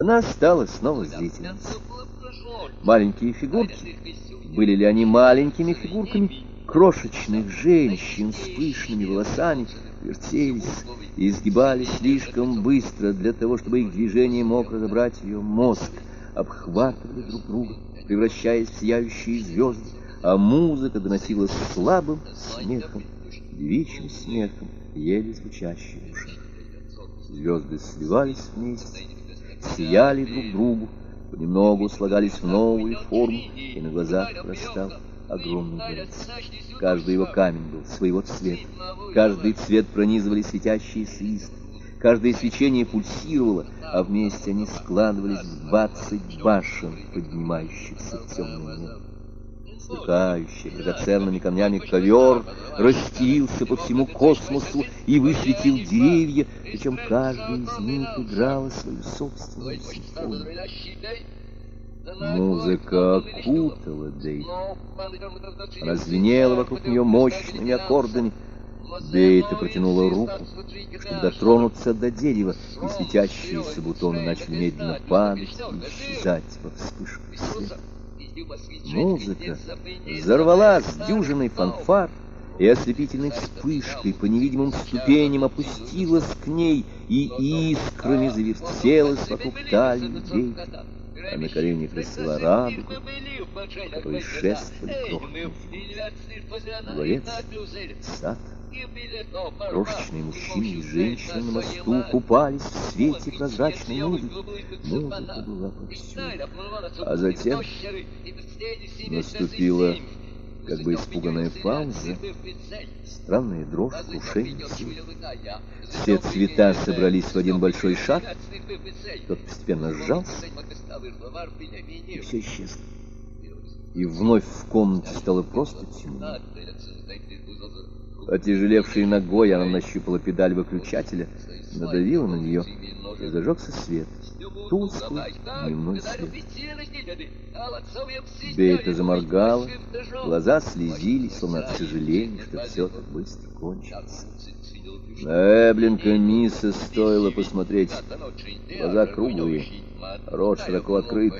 Она стала снова зрительницей. Маленькие фигурки, были ли они маленькими фигурками, крошечных женщин с пышными волосами, вертелись и изгибались слишком быстро для того, чтобы их движение мог разобрать ее мозг, обхватывали друг друга, превращаясь в сияющие звезды, а музыка доносилась слабым смехом, девичьим смехом, еле звучащим в ушах. Звезды сливались вместе, сияли друг другу, понемногу слагались в новые формы, и на глазах растал огромный дворец. Каждый его камень был своего цвета, каждый цвет пронизывали светящиеся искры, каждое свечение пульсировало, а вместе они складывались в двадцать башен, поднимающихся в темное небо. Сверкающий драгоценными камнями ковер расстелился по всему космосу и высветил деревья, причем каждый из них играла свою собственную симфонию. Музыка окутала Дейт. Она звенела вокруг нее мощными аккордами. Дейта протянула руку, чтобы дотронуться до дерева, и светящиеся бутоны начали медленно падать и исчезать во вспышках света. Музыка взорвалась дюжиной фанфар, и ослепительной вспышкой по невидимым ступеням опустилась к ней и искрами завертелась вокруг талии Дейта а на коленях росла радуга, которые шествовали крохотные Дворец, сад, крошечные мужчины и женщины на мосту купались в свете прозрачной музыки. Музыка была повсюду. А затем наступила как бы испуганная пауза, странная дрожь, крушение сил. Все цвета собрались в один большой шаг, тот постепенно сжался, и все исчезло. И вновь в комнате стало просто темно. Отяжелевшей ногой она нащупала педаль выключателя, надавила на нее, и зажегся свет. Тусклый дневной свет. Бейта заморгала, глаза слезились, словно от сожаления, что все так быстро кончится. На Эблинка Мисса стоило посмотреть. Глаза круглые, рот широко открыт.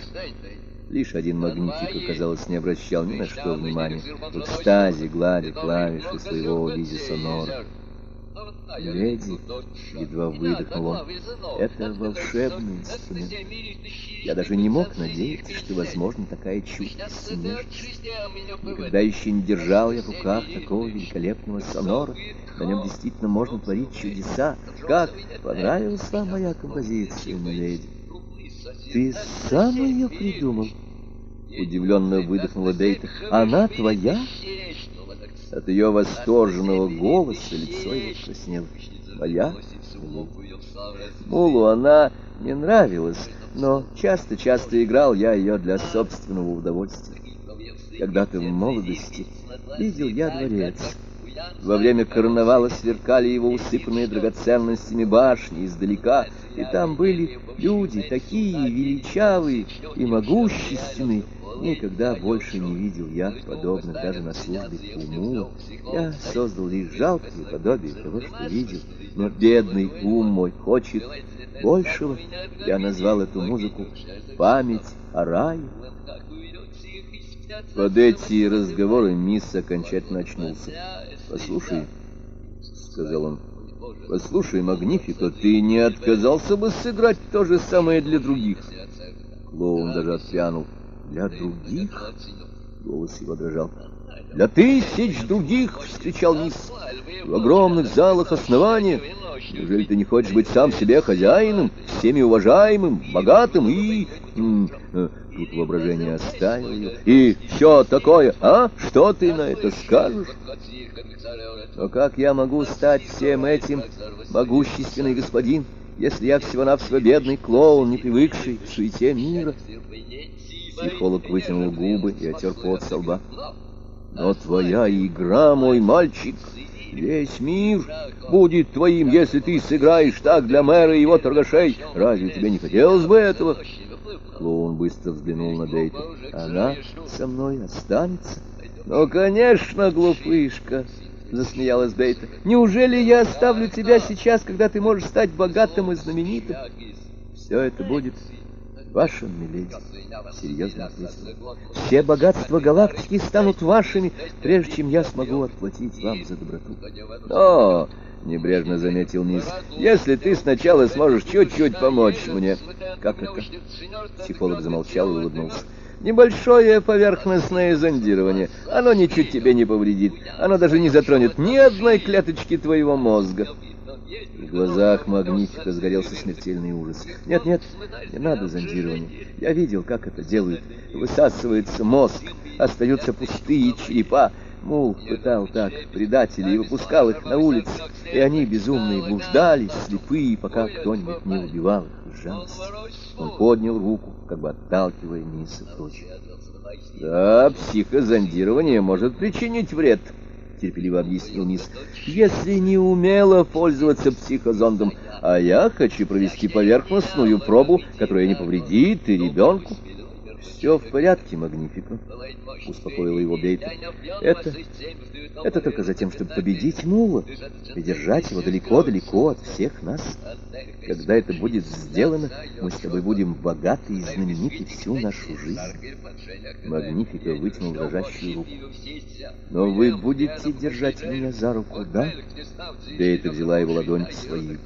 Лишь один магнитик, казалось, не обращал ни на что внимания. В экстазе гладя клавиши своего Лизи Сонора. «Леди», — едва выдохнул он, — «это волшебный инструмент. Я даже не мог надеяться, что возможна такая чуткость Никогда еще не держал я в руках такого великолепного сонора. На нем действительно можно творить чудеса. Как понравилась вам моя композиция, леди? Ты сам ее придумал?» Удивленно выдохнула Дейта. «Она твоя?» От ее восторженного голоса лицо его краснело. Моя? Мулу она не нравилась, но часто-часто играл я ее для собственного удовольствия. Когда-то в молодости видел я дворец. Во время карнавала сверкали его усыпанные драгоценностями башни издалека, и там были люди такие величавые и могущественные, Никогда больше не видел я подобных даже на службе уму. Я создал лишь жалкое подобие того, что видел. Но бедный ум мой хочет большего. Я назвал эту музыку «Память о рае». Под эти разговоры мисс окончательно очнулся. «Послушай», — сказал он, — «послушай, Магнифика, ты не отказался бы сыграть то же самое для других?» Клоун даже отпрянул для других? Голос его дрожал. Для тысяч других, встречал Низ. В огромных залах основания. Неужели ты не хочешь быть сам себе хозяином, всеми уважаемым, богатым и... Э, тут воображение оставило ее. И все такое, а? Что ты на это скажешь? Но как я могу стать всем этим, могущественный господин, если я всего-навсего бедный клоун, не привыкший к суете мира? Психолог вытянул губы и отер пот со лба. Но твоя игра, мой мальчик, весь мир будет твоим, если ты сыграешь так для мэра и его торгашей. Разве тебе не хотелось бы этого? Клоун быстро взглянул на Дейта. Она со мной останется? Ну, конечно, глупышка, засмеялась Дейта. Неужели я оставлю тебя сейчас, когда ты можешь стать богатым и знаменитым? Все это будет Ваша миледи, серьезно ответил. Все богатства галактики станут вашими, прежде чем я смогу отплатить вам за доброту. Но, небрежно заметил Низ, если ты сначала сможешь чуть-чуть помочь мне. Как это? Психолог замолчал и улыбнулся. Небольшое поверхностное зондирование. Оно ничуть тебе не повредит. Оно даже не затронет ни одной клеточки твоего мозга. В глазах Магнифика сгорелся смертельный ужас. Нет, нет, не надо зондирования. Я видел, как это делают. Высасывается мозг, остаются пустые черепа. Мул пытал так предателей и выпускал их на улицу, и они безумные блуждали, слепые, пока кто-нибудь не убивал их из жалости. Он поднял руку, как бы отталкивая Ниса прочь. Да, психозондирование может причинить вред, терпеливо объяснил Низ. Если не умело пользоваться психозондом, а я хочу провести поверхностную пробу, которая не повредит и ребенку. Все в порядке, Магнифика, успокоила его Бейта. Это, это только за тем, чтобы победить Мула и держать его далеко-далеко от всех нас. Когда это будет сделано, мы с тобой будем богаты и знамениты всю нашу жизнь. Магнифика вытянул дрожащую руку. Но вы будете держать меня за руку, да? Бейта взяла его ладонь в свои.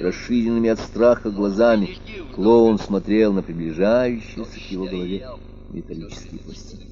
Расширенными от страха глазами клоун смотрел на приближающиеся к его голове металлические пластины.